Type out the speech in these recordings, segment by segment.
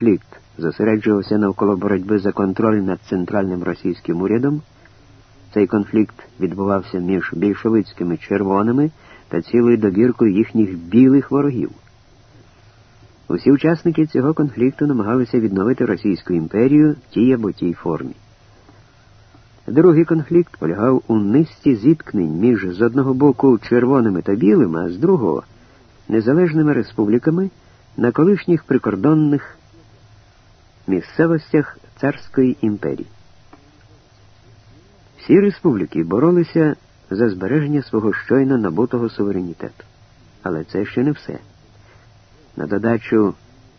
конфлікт зосереджувався навколо боротьби за контроль над центральним російським урядом. Цей конфлікт відбувався між більшовицькими червоними та цілою добіркою їхніх білих ворогів. Усі учасники цього конфлікту намагалися відновити Російську імперію в тій або тій формі. Другий конфлікт полягав у низці зіткнень між з одного боку червоними та білими, а з другого незалежними республіками на колишніх прикордонних місцевостях Царської імперії. Всі республіки боролися за збереження свого щойно набутого суверенітету. Але це ще не все. На додачу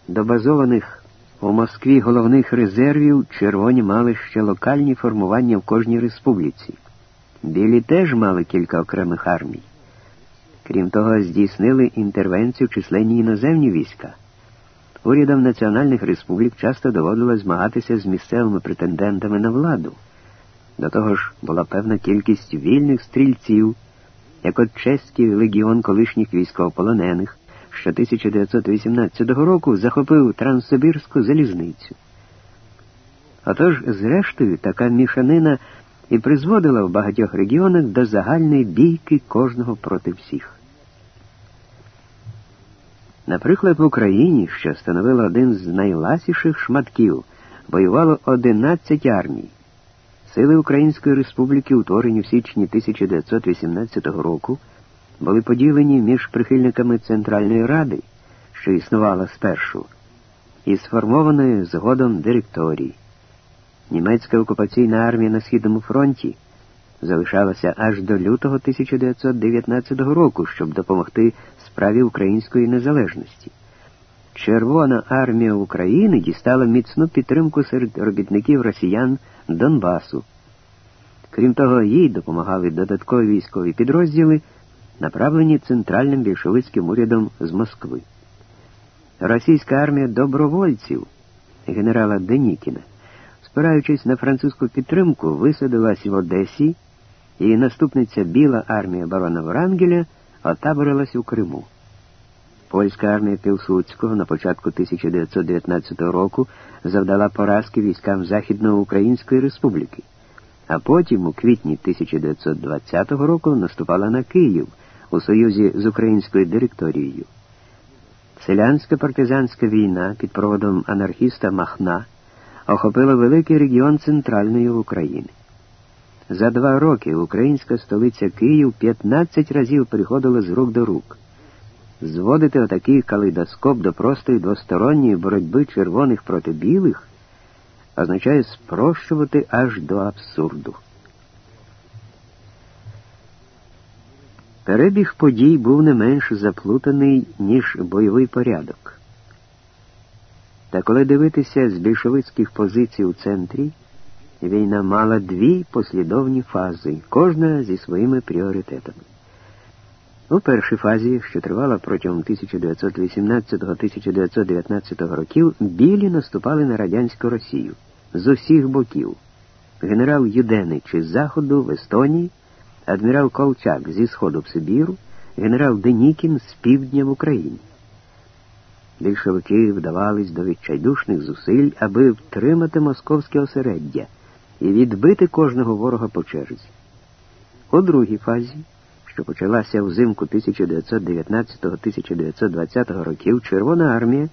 до базованих у Москві головних резервів червоні мали ще локальні формування в кожній республіці. Білі теж мали кілька окремих армій. Крім того, здійснили інтервенцію численні іноземні війська. Урядам національних республік часто доводилось змагатися з місцевими претендентами на владу. До того ж, була певна кількість вільних стрільців, як от чеський легіон колишніх військовополонених, що 1918 року захопив Транссибірську залізницю. Отож, зрештою, така мішанина і призводила в багатьох регіонах до загальної бійки кожного проти всіх. Наприклад, в Україні, що становила один з найласіших шматків, воювало 11 армій. Сили Української Республіки, утворені в січні 1918 року, були поділені між прихильниками Центральної Ради, що існувала спершу, і сформованої згодом директорії. Німецька окупаційна армія на Східному фронті залишалася аж до лютого 1919 року, щоб допомогти справі української незалежності. Червона армія України дістала міцну підтримку серед робітників росіян Донбасу. Крім того, їй допомагали додаткові військові підрозділи, направлені центральним більшовицьким урядом з Москви. Російська армія добровольців генерала Денікіна, спираючись на французьку підтримку, висадилась в Одесі, і наступниця Біла армія барона Врангеля отаборилась у Криму. Польська армія Пілсудського на початку 1919 року завдала поразки військам Західноукраїнської республіки, а потім, у квітні 1920 року, наступала на Київ у союзі з українською директорією. Селянська партизанська війна під проводом анархіста Махна охопила великий регіон центральної України. За два роки українська столиця Київ 15 разів переходила з рук до рук. Зводити отакий калейдоскоп до простої двосторонньої боротьби червоних проти білих означає спрощувати аж до абсурду. Перебіг подій був не менш заплутаний, ніж бойовий порядок. Та коли дивитися з більшовицьких позицій у центрі, війна мала дві послідовні фази, кожна зі своїми пріоритетами. У першій фазі, що тривала протягом 1918-1919 років, білі наступали на радянську Росію з усіх боків. Генерал Юденич із заходу в Естонії, адмірал Колчак зі сходу в Сибіру, генерал Денікін з півдня в Україні. Більшовики вдавались до відчайдушних зусиль, аби втримати московське осереддя і відбити кожного ворога по черзі. У другій фазі що почалася взимку 1919-1920 років, Червона армія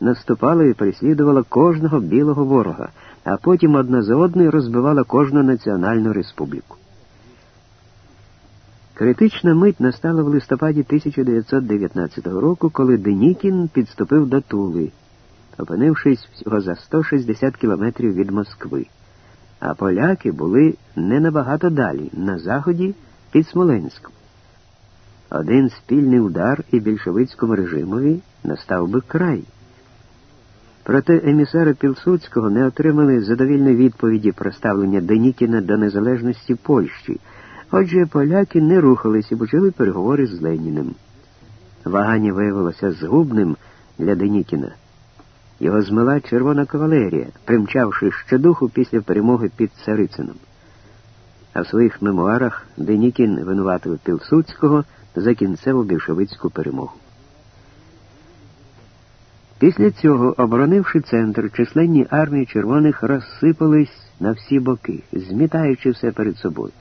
наступала і переслідувала кожного білого ворога, а потім одна за одною розбивала кожну національну республіку. Критична мить настала в листопаді 1919 року, коли Денікін підступив до Тули, опинившись всього за 160 кілометрів від Москви. А поляки були не набагато далі, на заході під Смоленськом. Один спільний удар і більшовицькому режимові настав би край. Проте емісари Пілсудського не отримали задовільної відповіді про ставлення Денікіна до незалежності Польщі, отже поляки не рухались і почали переговори з Леніним. Вагання виявилося згубним для Денікіна. Його змила червона кавалерія, примчавши щодуху після перемоги під Царицином. А в своїх мемуарах Денікін винуватив Пілсудського за кінцеву більшовицьку перемогу. Після цього, оборонивши центр, численні армії червоних розсипались на всі боки, змітаючи все перед собою.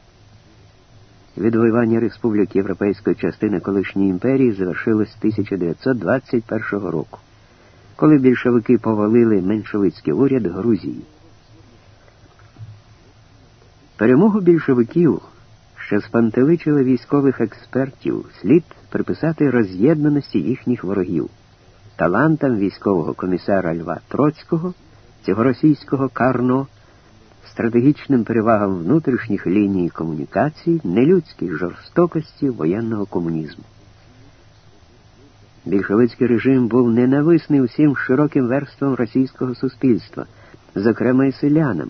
Відвоювання республік європейської частини колишньої імперії завершилось 1921 року, коли більшовики повалили меншовицький уряд Грузії. Перемогу більшовиків, що спантеличили військових експертів, слід приписати роз'єднаності їхніх ворогів, талантам військового комісара Льва Троцького, цього російського Карно стратегічним перевагам внутрішніх ліній комунікацій, нелюдській жорстокості воєнного комунізму. Більшовицький режим був ненависний усім широким верствам російського суспільства, зокрема і селянам,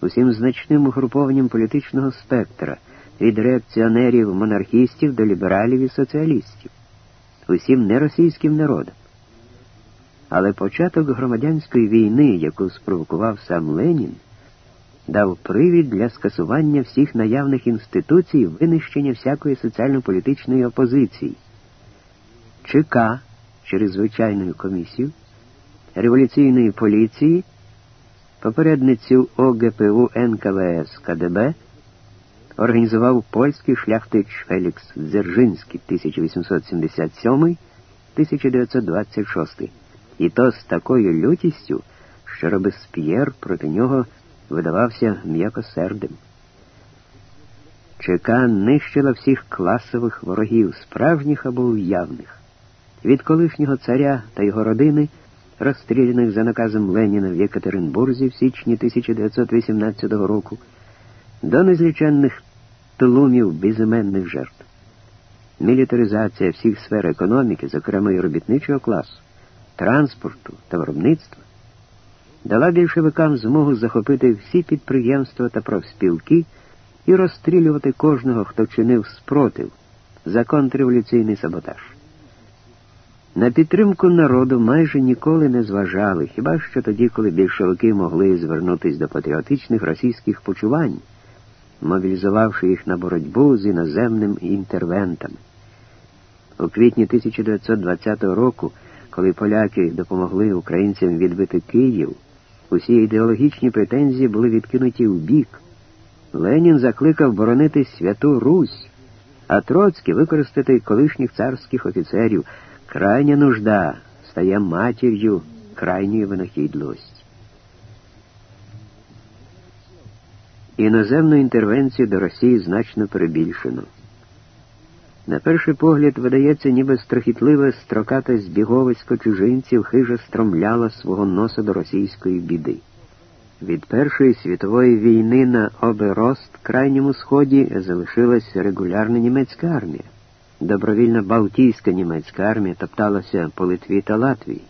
усім значним угрупованням політичного спектра, від реакціонерів монархістів до лібералів і соціалістів, усім неросійським народам. Але початок громадянської війни, яку спровокував сам Ленін, дав привід для скасування всіх наявних інституцій, винищення всякої соціально-політичної опозиції. ЧК через звичайну комісію, революційної поліції, попередницю ОГПУ НКВС КДБ організував польський шляхтич Фелікс Дзержинський 1877-1926, і то з такою лютістю, що Робесп'єр проти нього видавався м'якосердим. ЧК нищила всіх класових ворогів, справжніх або уявних, від колишнього царя та його родини, розстріляних за наказом Леніна в Єкатеринбурзі в січні 1918 року, до незліченних тлумів безіменних жертв. Мілітаризація всіх сфер економіки, зокрема і робітничого класу, транспорту та виробництва, дала більшовикам змогу захопити всі підприємства та профспілки і розстрілювати кожного, хто чинив спротив за контрреволюційний саботаж. На підтримку народу майже ніколи не зважали, хіба що тоді, коли більшовики могли звернутися до патріотичних російських почувань, мобілізувавши їх на боротьбу з іноземними інтервентами. У квітні 1920 року, коли поляки допомогли українцям відбити Київ, Усі ідеологічні претензії були відкинуті в бік. Ленін закликав боронити Святу Русь, а Троцький використати колишніх царських офіцерів. Крайня нужда стає матір'ю крайньої винахідливості. Іноземну інтервенцію до Росії значно перебільшено. На перший погляд, видається, ніби страхітливе строкате збіговисько чужинців хижо стромляло свого носа до російської біди. Від Першої світової війни на оберост крайньому сході залишилась регулярна німецька армія. Добровільна Балтійська німецька армія топталася по Литві та Латвії.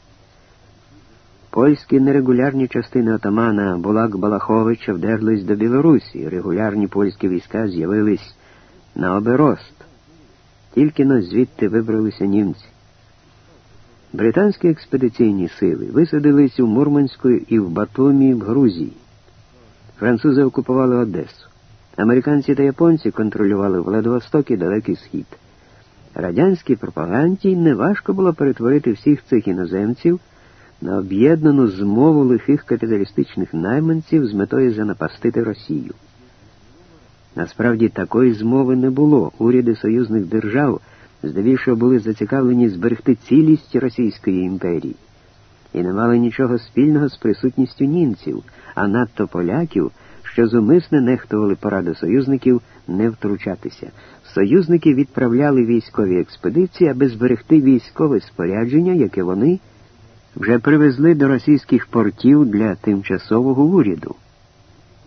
Польські нерегулярні частини отамана Булак Балаховича вдерлись до Білорусі. Регулярні польські війська з'явились на оберост. Тільки но звідти вибралися німці. Британські експедиційні сили висадились у Мурманську і в Батумі в Грузії. Французи окупували Одесу. Американці та японці контролювали Владивосток і Далекий Схід. Радянській пропаганді неважко було перетворити всіх цих іноземців на об'єднану змову лихих капіталістичних найманців з метою занапастити Росію. Насправді такої змови не було. Уряди союзних держав здебільшого були зацікавлені зберегти цілість Російської імперії і не мали нічого спільного з присутністю німців, а надто поляків, що зумисне нехтували пораду союзників не втручатися. Союзники відправляли військові експедиції, аби зберегти військове спорядження, яке вони вже привезли до російських портів для тимчасового уряду.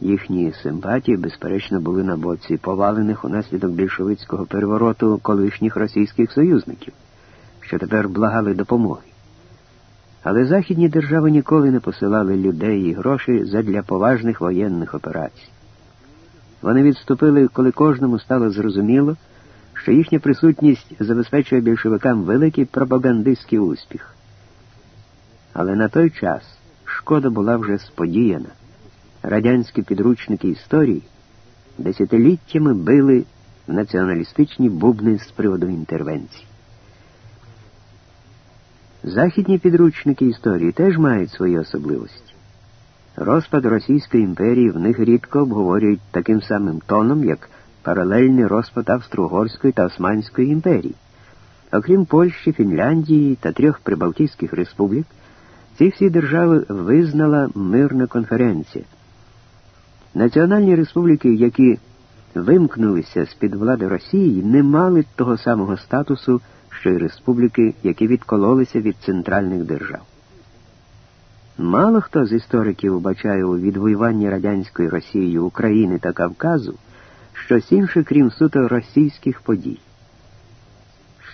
Їхні симпатії, безперечно, були на боці повалених унаслідок більшовицького перевороту колишніх російських союзників, що тепер благали допомоги. Але західні держави ніколи не посилали людей і гроші задля поважних воєнних операцій. Вони відступили, коли кожному стало зрозуміло, що їхня присутність забезпечує більшовикам великий пропагандистський успіх. Але на той час шкода була вже сподіяна радянські підручники історії десятиліттями били націоналістичні бубни з приводу інтервенції. Західні підручники історії теж мають свої особливості. Розпад Російської імперії в них рідко обговорюють таким самим тоном, як паралельний розпад Австро-Угорської та Османської імперії. Окрім Польщі, Фінляндії та трьох Прибалтійських республік, ці всі держави визнала мирна конференція. Національні республіки, які вимкнулися з-під влади Росії, не мали того самого статусу, що й республіки, які відкололися від центральних держав. Мало хто з істориків вбачає у відвоюванні радянської Росії України та Кавказу щось інше, крім суто російських подій.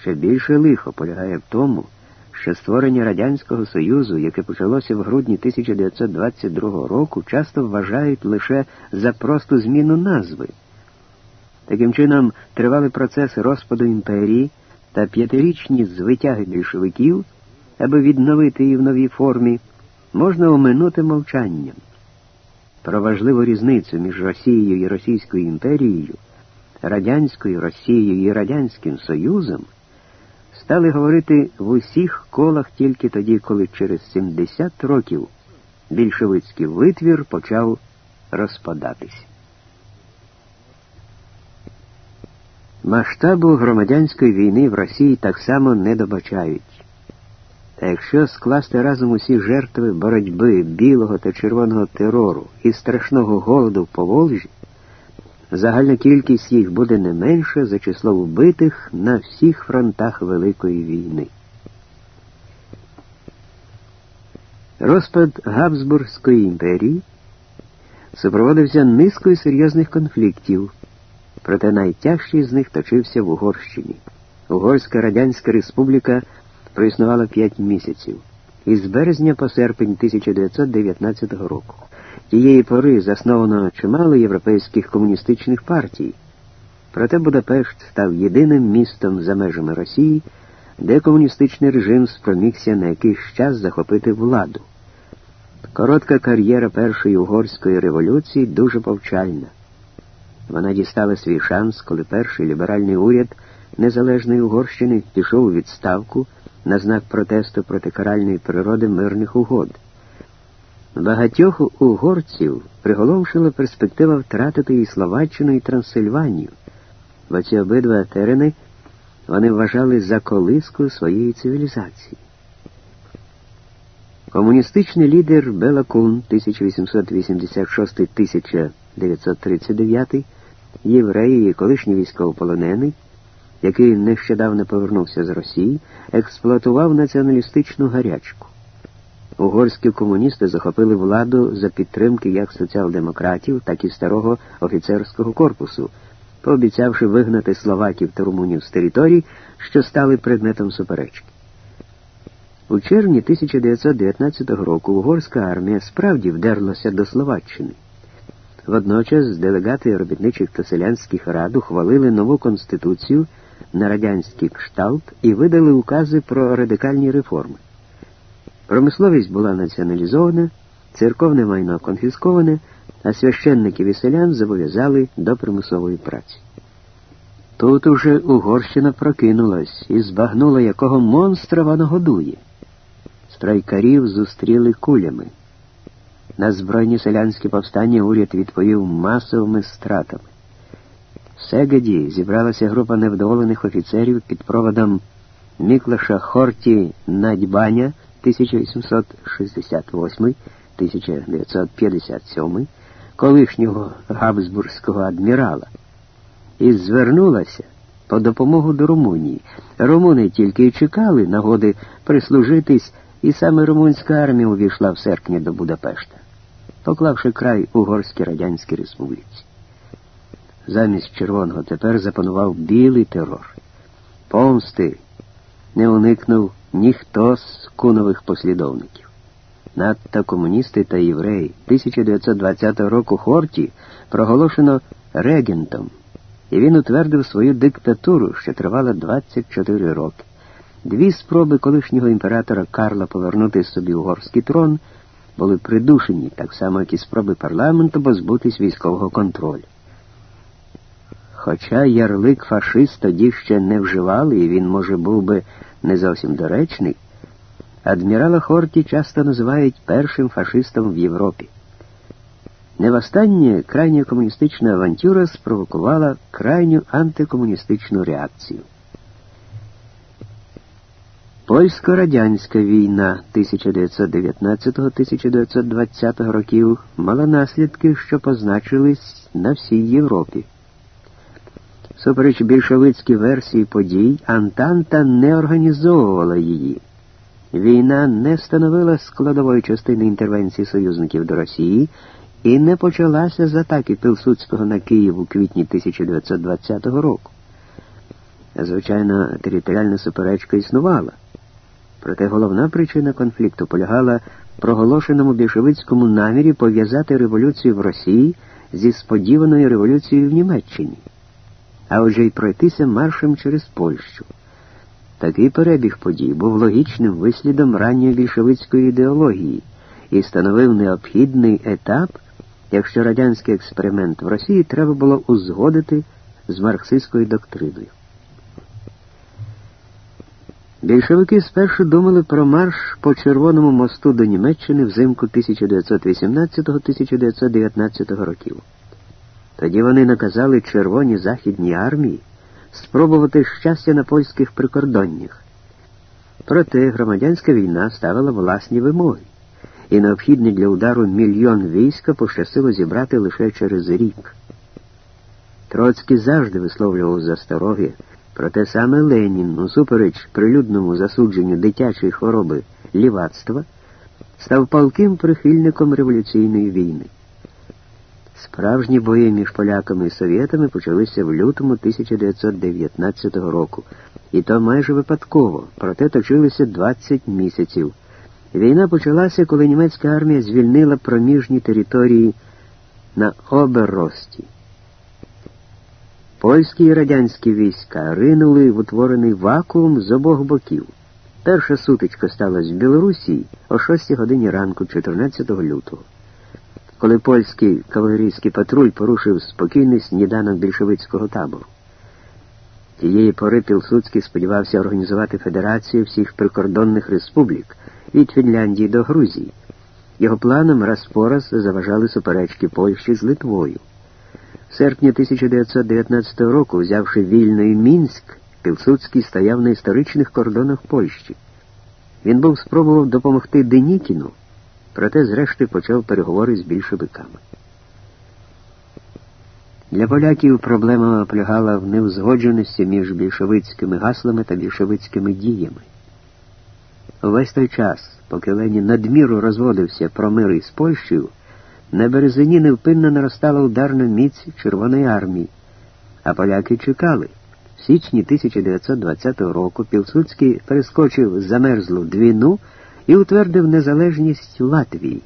Ще більше лихо полягає в тому, що створення Радянського Союзу, яке почалося в грудні 1922 року, часто вважають лише за просту зміну назви. Таким чином, тривали процеси розпаду імперії та п'ятирічні звитяги більшовиків, аби відновити її в новій формі, можна оминути мовчанням. Про важливу різницю між Росією і Російською імперією, Радянською Росією і Радянським Союзом стали говорити в усіх колах тільки тоді, коли через 70 років більшовицький витвір почав розпадатись. Масштабу громадянської війни в Росії так само не добачають. Та якщо скласти разом усі жертви боротьби білого та червоного терору і страшного голоду в Поволжі, загальна кількість їх буде не менша за число вбитих на всіх фронтах Великої війни. Розпад Габсбурзької імперії супроводився низкою серйозних конфліктів, проте найтяжчий з них точився в Угорщині. Угорська Радянська Республіка проіснувала 5 місяців із березня по серпень 1919 року. Тієї пори засновано чимало європейських комуністичних партій. Проте Будапешт став єдиним містом за межами Росії, де комуністичний режим спромігся на якийсь час захопити владу. Коротка кар'єра Першої угорської революції дуже повчальна. Вона дістала свій шанс, коли перший ліберальний уряд Незалежної Угорщини пішов у відставку на знак протесту проти каральної природи мирних угод. Багатьох угорців приголомшила перспектива втратити і Словаччину, і Трансильванію, бо ці обидва терени вони вважали за колиску своєї цивілізації. Комуністичний лідер Бела Кун 1886-1939, євреї і колишній військовополонений, який нещодавно повернувся з Росії, експлуатував націоналістичну гарячку. Угорські комуністи захопили владу за підтримки як соціал-демократів, так і старого офіцерського корпусу, пообіцявши вигнати словаків та румунів з територій, що стали предметом суперечки. У червні 1919 року угорська армія справді вдерлася до Словаччини. Водночас делегати робітничих та селянських рад ухвалили нову конституцію на радянський кшталт і видали укази про радикальні реформи. Промисловість була націоналізована, церковне майно конфісковане, а священників і селян зобов'язали до примусової праці. Тут уже Угорщина прокинулась і збагнула, якого монстра вона годує. Страйкарів зустріли кулями. На збройні селянські повстання уряд відповів масовими стратами. В Сегеді зібралася група невдоволених офіцерів під проводом Міклаша Хорті Надьбаня 1868-1957, колишнього Габсбурзького адмірала, і звернулася по допомогу до Румунії. Румуни тільки й чекали нагоди прислужитись, і саме румунська армія увійшла в серпні до Будапешта, поклавши край Угорській Радянській Республіці. Замість червоного тепер запанував білий терор. Помсти не уникнув ніхто з кунових послідовників. Надто комуністи та євреї 1920 року Хорті проголошено регентом, і він утвердив свою диктатуру, що тривала 24 роки. Дві спроби колишнього імператора Карла повернути собі угорський трон були придушені, так само, як і спроби парламенту позбутись військового контролю. Хоча ярлик фашист тоді ще не вживали, і він, може, був би не зовсім доречний, адмірала Хорті часто називають першим фашистом в Європі. Не востаннє крайня комуністична авантюра спровокувала крайню антикомуністичну реакцію. Польсько-радянська війна 1919-1920 років мала наслідки, що позначились на всій Європі. Супереч більшовицькій версії подій, Антанта не організовувала її. Війна не становила складової частини інтервенції союзників до Росії і не почалася з атаки Пилсудського на Київ у квітні 1920 року. Звичайно, територіальна суперечка існувала. Проте головна причина конфлікту полягала в проголошеному більшовицькому намірі пов'язати революцію в Росії зі сподіваною революцією в Німеччині, а отже й пройтися маршем через Польщу. Такий перебіг подій був логічним вислідом ранньої більшовицької ідеології і становив необхідний етап, якщо радянський експеримент в Росії треба було узгодити з марксистською доктриною. Більшовики спершу думали про марш по Червоному мосту до Німеччини взимку 1918-1919 років. Тоді вони наказали Червоній Західній армії спробувати щастя на польських прикордоннях. Проте громадянська війна ставила власні вимоги, і необхідний для удару мільйон війська пощастило зібрати лише через рік. Троцький завжди висловлював застороги. Проте саме Ленін, усупереч прилюдному засудженню дитячої хвороби лівацтва, став палким прихильником революційної війни. Справжні бої між поляками і совєтами почалися в лютому 1919 року, і то майже випадково, проте точилися 20 місяців. Війна почалася, коли німецька армія звільнила проміжні території на Оберрості. Польські і радянські війська ринули в утворений вакуум з обох боків. Перша сутичка сталася в Білорусі о 6 годині ранку, 14 лютого. Коли польський кавалерійський патруль порушив спокійний сніданок більшовицького табору. Тієї пори Пілсудський сподівався організувати федерацію всіх прикордонних республік від Фінляндії до Грузії. Його планам раз по раз заважали суперечки Польщі з Литвою. В серпні 1919 року, взявши вільний Мінськ, Пілсудський стояв на історичних кордонах Польщі. Він був спробував допомогти Денікіну, проте зрештою почав переговори з більшовиками. Для поляків проблема полягала в неузгодженості між більшовицькими гаслами та більшовицькими діями. Увесь той час, поки Ленін надміру розводився про мир із Польщею, на березині невпинно наростала ударна міць Червоної армії, а поляки чекали. В січні 1920 року Пілсудський перескочив замерзлу двіну і утвердив незалежність Латвії.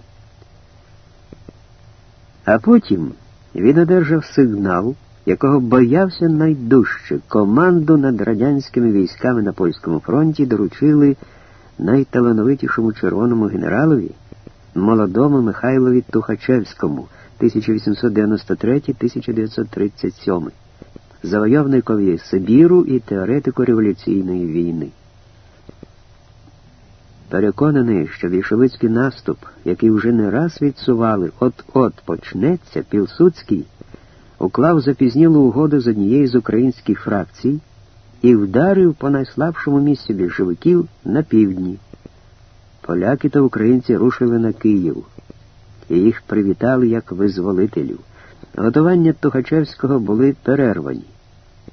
А потім він одержав сигнал, якого боявся найдужче. Команду над радянськими військами на польському фронті доручили найталановитішому червоному генералові молодому Михайлові Тухачевському 1893-1937, завойовникові Сибіру і теоретику революційної війни. Переконаний, що більшовицький наступ, який вже не раз відсували, от-от почнеться, Пілсудський уклав запізнілу угоду з однією з українських фракцій і вдарив по найслабшому місці більшовиків на півдні. Поляки та українці рушили на Київ, і їх привітали як визволителів. Готування Тухачевського були перервані.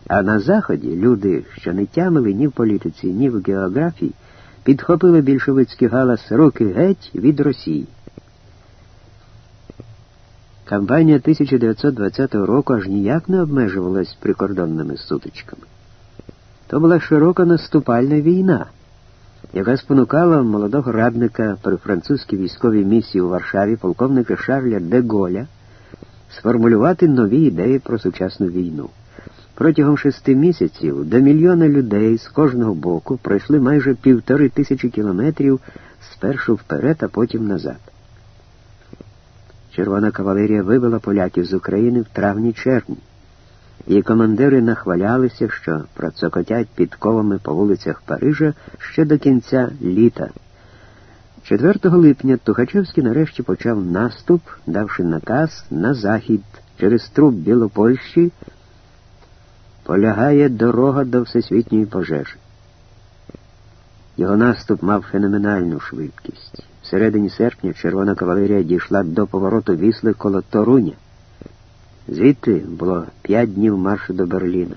А на Заході люди, що не тямили ні в політиці, ні в географії, підхопили більшовицький галас роки геть від Росії. Кампанія 1920 року аж ніяк не обмежувалась прикордонними сутичками. То була широка наступальна війна яка спонукала молодого радника при французькій військовій місії у Варшаві полковника Шарля де Голя сформулювати нові ідеї про сучасну війну. Протягом шести місяців до мільйона людей з кожного боку пройшли майже півтори тисячі кілометрів спершу вперед, а потім назад. Червона кавалерія вивела поляків з України в травні-червні. Її командири нахвалялися, що процокотять підковами по вулицях Парижа ще до кінця літа. 4 липня Тухачевський нарешті почав наступ, давши наказ на захід через труп Білопольщі полягає дорога до всесвітньої пожежі. Його наступ мав феноменальну швидкість. В середині серпня червона кавалерія дійшла до повороту вісли коло Торуня. Звідти було п'ять днів маршу до Берліна.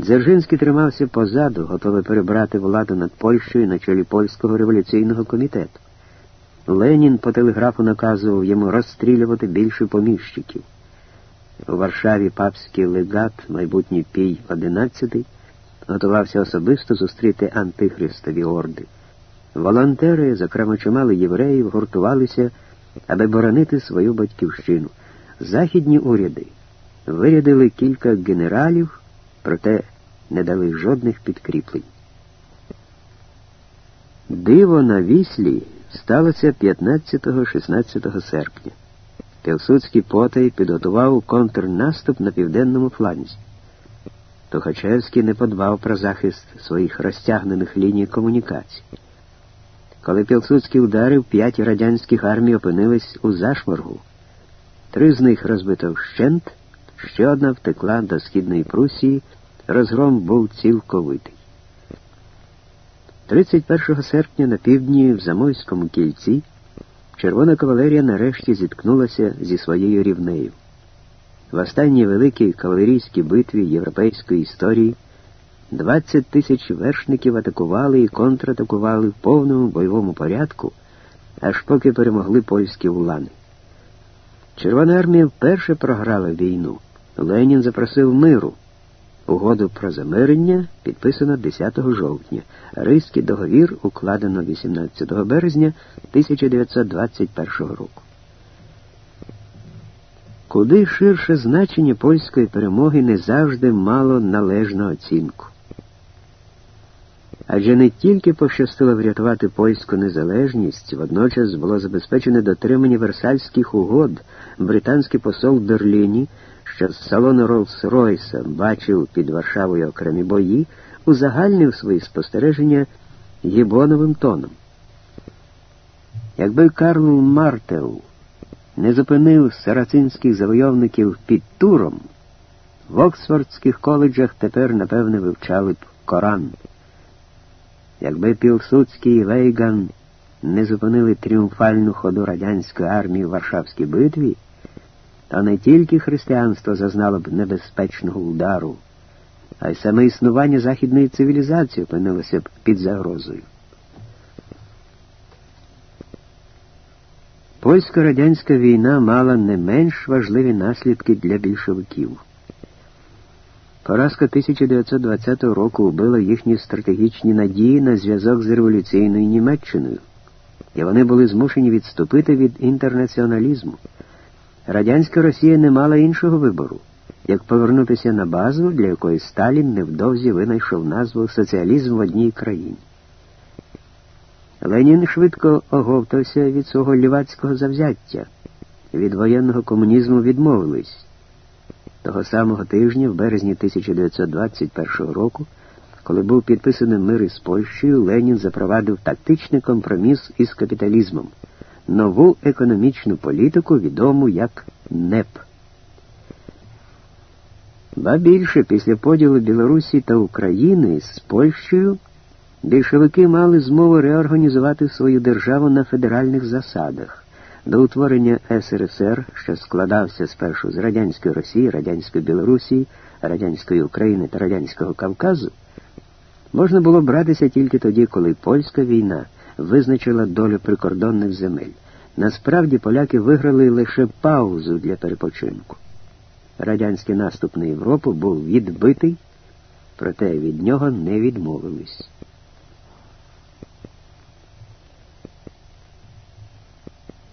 Дзержинський тримався позаду, готовий перебрати владу над Польщею на чолі польського революційного комітету. Ленін по телеграфу наказував йому розстрілювати більше поміщиків. У Варшаві папський легат, майбутній Пій XI, готувався особисто зустріти антихристові орди. Волонтери, зокрема чимало євреїв, гуртувалися, аби боронити свою батьківщину. Західні уряди вирядили кілька генералів, проте не дали жодних підкріплень. Диво на віслі сталося 15-16 серпня. Пілсудський потай підготував контрнаступ на південному фланзі. Тухачевський не подбав про захист своїх розтягнених ліній комунікацій. Коли Пілсудський ударив, п'ять радянських армій опинились у зашморгу. Три з них розбито вщент, ще одна втекла до Східної Прусії, розгром був цілковитий. 31 серпня на півдні в Замойському кільці червона кавалерія нарешті зіткнулася зі своєю рівнею. В останній великій кавалерійській битві європейської історії 20 тисяч вершників атакували і контратакували в повному бойовому порядку, аж поки перемогли польські улани. Червона армія вперше програла війну. Ленін запросив миру. Угоду про замирення підписано 10 жовтня. Ризький договір укладено 18 березня 1921 року. Куди ширше значення польської перемоги не завжди мало належну оцінку. Адже не тільки пощастило врятувати польську незалежність, водночас було забезпечене дотримання Версальських угод. Британський посол в Берліні, що з салону Роллс-Ройса бачив під Варшавою окремі бої, узагальнив свої спостереження гібоновим тоном. Якби Карл Мартел не зупинив сарацинських завойовників під туром, в Оксфордських коледжах тепер, напевне, вивчали б Коран. Якби Пілсудський і Вейган не зупинили тріумфальну ходу радянської армії в Варшавській битві, то не тільки християнство зазнало б небезпечного удару, а й саме існування західної цивілізації опинилося б під загрозою. Польсько-радянська війна мала не менш важливі наслідки для більшовиків. Поразка 1920 року вбила їхні стратегічні надії на зв'язок з революційною Німеччиною, і вони були змушені відступити від інтернаціоналізму. Радянська Росія не мала іншого вибору, як повернутися на базу, для якої Сталін невдовзі винайшов назву соціалізм в одній країні. Ленін швидко оговтався від свого лівацького завзяття. Від воєнного комунізму відмовились. Того самого тижня, в березні 1921 року, коли був підписаний мир із Польщею, Ленін запровадив тактичний компроміс із капіталізмом, нову економічну політику, відому як НЕП. Ба більше після поділу Білорусі та України з Польщею більшовики мали змогу реорганізувати свою державу на федеральних засадах. До утворення СРСР, що складався спершу з Радянської Росії, Радянської Білорусі, Радянської України та Радянського Кавказу, можна було братися тільки тоді, коли польська війна визначила долю прикордонних земель. Насправді поляки виграли лише паузу для перепочинку. Радянський наступ на Європу був відбитий, проте від нього не відмовились.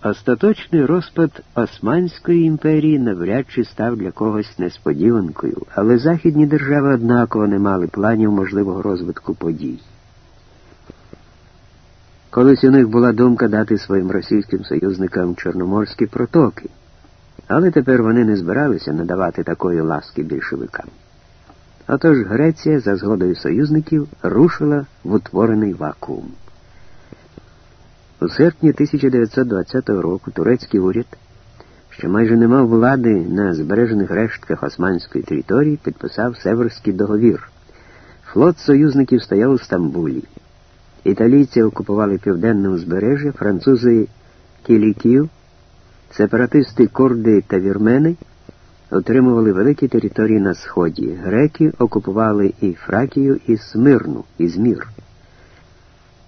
Остаточний розпад Османської імперії навряд чи став для когось несподіванкою, але західні держави однаково не мали планів можливого розвитку подій. Колись у них була думка дати своїм російським союзникам Чорноморські протоки, але тепер вони не збиралися надавати такої ласки більшовикам. Отож Греція за згодою союзників рушила в утворений вакуум. У серпні 1920 року турецький уряд, що майже не мав влади на збережених рештках османської території, підписав Северський договір. Флот союзників стояв у Стамбулі. Італійці окупували південне узбережжя, французи кіліків, сепаратисти курди та вірмени отримували великі території на сході. Греки окупували і Фракію, і Смирну, і Змір.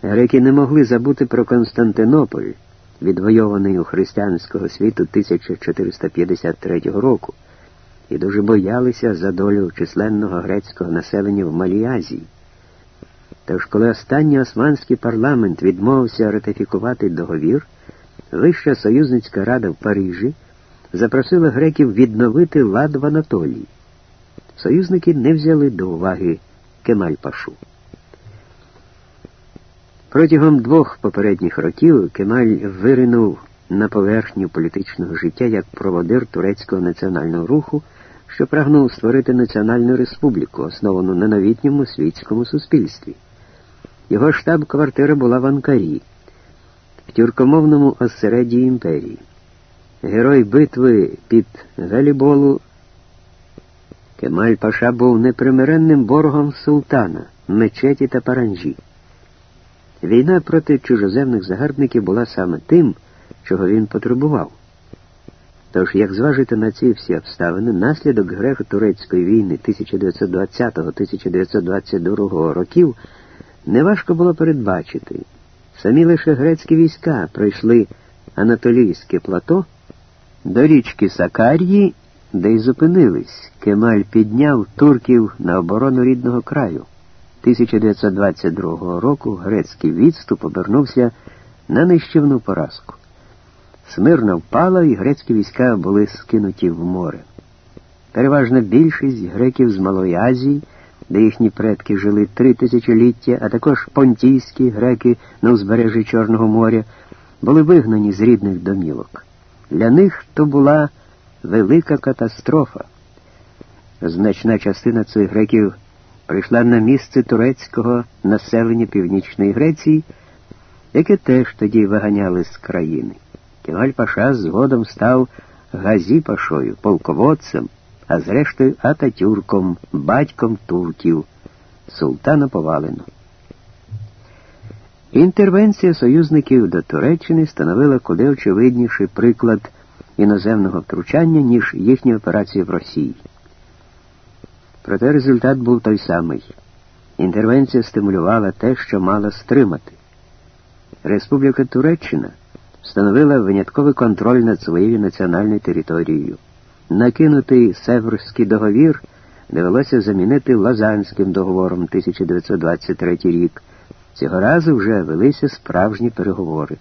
Греки не могли забути про Константинополь, відвойований у християнського світу 1453 року, і дуже боялися за долю численного грецького населення в Малій Азії. Тож, коли останній османський парламент відмовився ратифікувати договір, Вища союзницька рада в Парижі запросила греків відновити лад в Анатолії. Союзники не взяли до уваги Кемаль Пашу. Протягом двох попередніх років Кемаль виринув на поверхню політичного життя як проводир турецького національного руху, що прагнув створити національну республіку, основану на новітньому світському суспільстві. Його штаб-квартира була в Анкарі, в тюркомовному осередді імперії. Герой битви під Галіболу Кемаль Паша був непримиренним ворогом султана, мечеті та паранжі. Війна проти чужоземних загарбників була саме тим, чого він потребував. Тож, як зважити на ці всі обставини, наслідок греко-турецької війни 1920-1922 років неважко було передбачити. Самі лише грецькі війська пройшли Анатолійське плато до річки Сакарії, де й зупинились. Кемаль підняв турків на оборону рідного краю. 1922 року грецький відступ обернувся на нищівну поразку. Смирна впала, і грецькі війська були скинуті в море. Переважна більшість греків з Малої Азії, де їхні предки жили три тисячоліття, а також понтійські греки на узбережжі Чорного моря, були вигнані з рідних домівок. Для них то була велика катастрофа. Значна частина цих греків прийшла на місце турецького населення Північної Греції, яке теж тоді виганяли з країни. Кемаль Паша згодом став Газі Пашою, полководцем, а зрештою Ататюрком, батьком турків, султана повалено. Інтервенція союзників до Туреччини становила куди очевидніший приклад іноземного втручання, ніж їхні операції в Росії. Проте результат був той самий. Інтервенція стимулювала те, що мала стримати. Республіка Туреччина встановила винятковий контроль над своєю національною територією. Накинутий Северський договір довелося замінити Лазанським договором 1923 рік. Цього разу вже велися справжні переговори.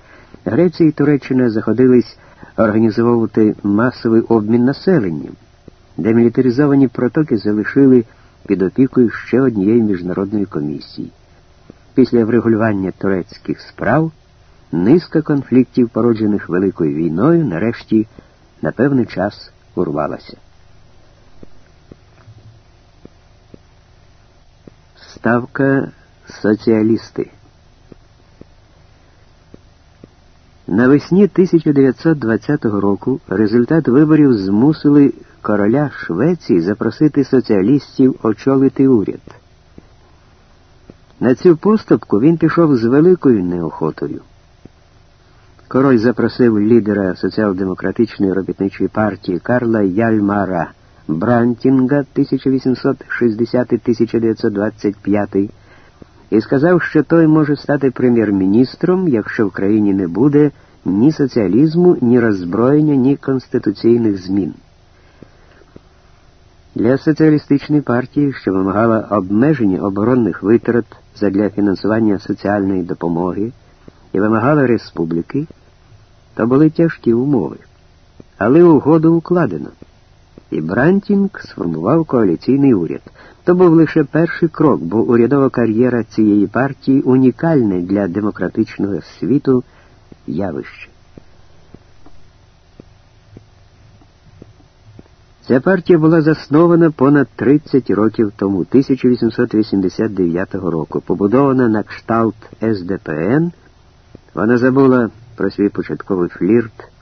Греція і Туреччина заходились організовувати масовий обмін населенням. Демілітаризовані протоки залишили під опікою ще однієї міжнародної комісії. Після врегулювання турецьких справ низка конфліктів, породжених Великою війною, нарешті на певний час урвалася. Ставка соціалісти. Навесні 1920 року результат виборів змусили короля Швеції запросити соціалістів очолити уряд. На цю поступку він пішов з великою неохотою. Король запросив лідера соціал-демократичної робітничої партії Карла Яльмара Брантінга 1860-1925 і сказав, що той може стати прем'єр-міністром, якщо в країні не буде ні соціалізму, ні роззброєння, ні конституційних змін. Для соціалістичної партії, що вимагала обмеження оборонних витрат задля фінансування соціальної допомоги і вимагала республіки, то були тяжкі умови. Але угоду укладено. І Брантінг сформував коаліційний уряд. То був лише перший крок, бо урядова кар'єра цієї партії унікальне для демократичного світу явище. Ця партія була заснована понад 30 років тому, 1889 року, побудована на кшталт СДПН, Вона забула про свій початковий флірт